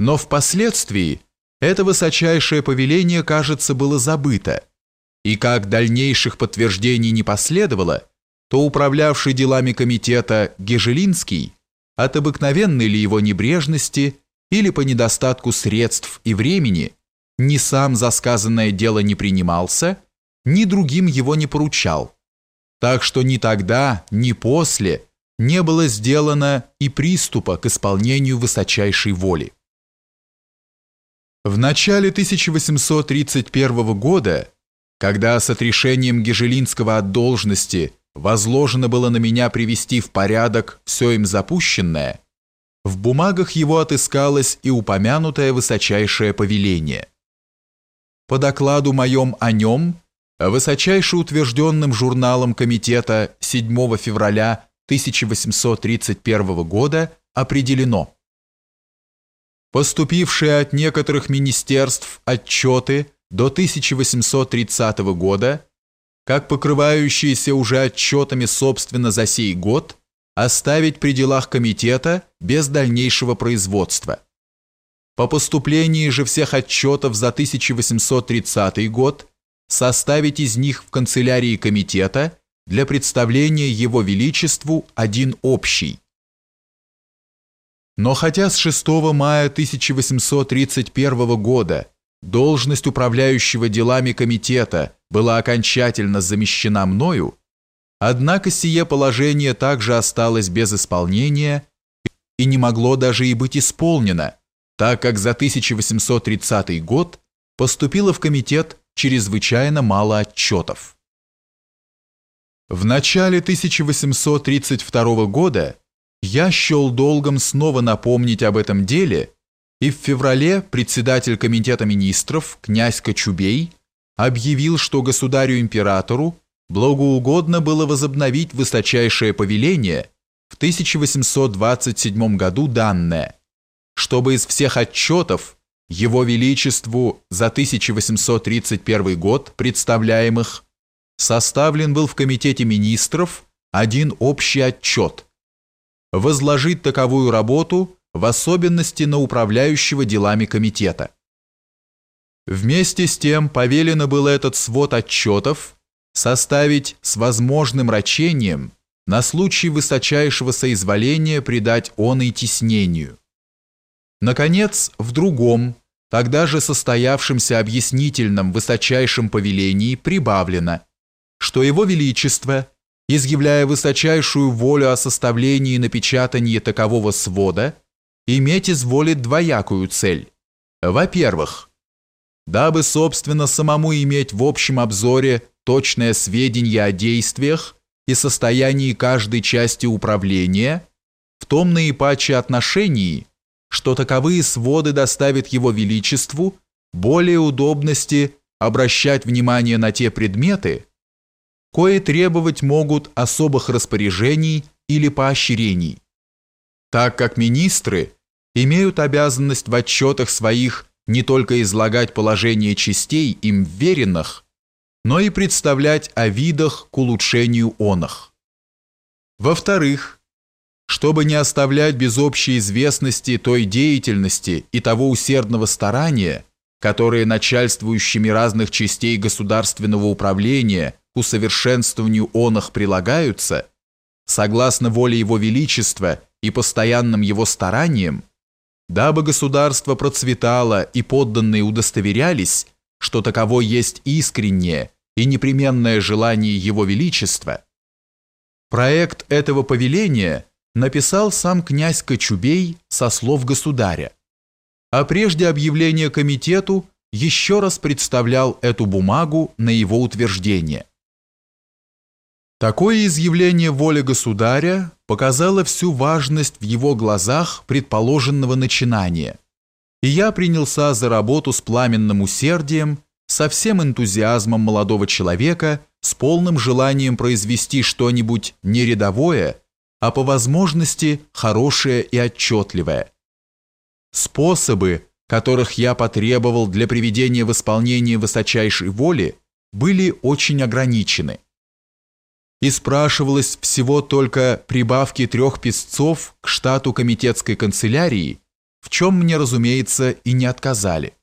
Но впоследствии это высочайшее повеление, кажется, было забыто, и как дальнейших подтверждений не последовало, то управлявший делами комитета Гежелинский от обыкновенной ли его небрежности или по недостатку средств и времени ни сам за сказанное дело не принимался, ни другим его не поручал. Так что ни тогда, ни после не было сделано и приступа к исполнению высочайшей воли. В начале 1831 года, когда с отрешением Гежелинского от должности возложено было на меня привести в порядок все им запущенное, в бумагах его отыскалось и упомянутое высочайшее повеление. По докладу моем о нем, высочайше утвержденным журналом комитета 7 февраля 1831 года определено – Поступившие от некоторых министерств отчеты до 1830 года, как покрывающиеся уже отчетами собственно за сей год, оставить при делах комитета без дальнейшего производства. По поступлении же всех отчетов за 1830 год составить из них в канцелярии комитета для представления Его Величеству один общий, но хотя с 6 мая 1831 года должность управляющего делами комитета была окончательно замещена мною, однако сие положение также осталось без исполнения и не могло даже и быть исполнено, так как за 1830 год поступило в комитет чрезвычайно мало отчетов. В начале 1832 года я счел долгом снова напомнить об этом деле, и в феврале председатель комитета министров, князь Кочубей, объявил, что государю-императору благоугодно было возобновить высочайшее повеление в 1827 году данное, чтобы из всех отчетов его Величеству за 1831 год представляемых составлен был в Комитете министров один общий отчет – возложить таковую работу в особенности на управляющего делами комитета. Вместе с тем повелено было этот свод отчетов составить с возможным рачением на случай высочайшего соизволения придать он и теснению. Наконец, в другом, тогда же состоявшемся объяснительном высочайшем повелении прибавлено, что Его Величество – изъявляя высочайшую волю о составлении и напечатании такового свода, иметь изволит двоякую цель. Во-первых, дабы, собственно, самому иметь в общем обзоре точное сведения о действиях и состоянии каждой части управления, в том наипаче отношении, что таковые своды доставят его величеству более удобности обращать внимание на те предметы, кое требовать могут особых распоряжений или поощрений, так как министры имеют обязанность в отчетах своих не только излагать положение частей им веренных, но и представлять о видах к улучшению онах. Во-вторых, чтобы не оставлять без общей известности той деятельности и того усердного старания, которые начальствующими разных частей государственного управления усовершенствованию онах прилагаются, согласно воле Его Величества и постоянным его стараниям, дабы государство процветало и подданные удостоверялись, что таково есть искреннее и непременное желание Его Величества, проект этого повеления написал сам князь Кочубей со слов государя, а прежде объявления комитету еще раз представлял эту бумагу на его утверждение. Такое изъявление воли государя показало всю важность в его глазах предположенного начинания, и я принялся за работу с пламенным усердием, со всем энтузиазмом молодого человека, с полным желанием произвести что-нибудь не рядовое, а по возможности хорошее и отчетливое. Способы, которых я потребовал для приведения в исполнение высочайшей воли, были очень ограничены и спрашивалось всего только прибавки трех писцов к штату комитетской канцелярии в чем мне, разумеется, и не отказали.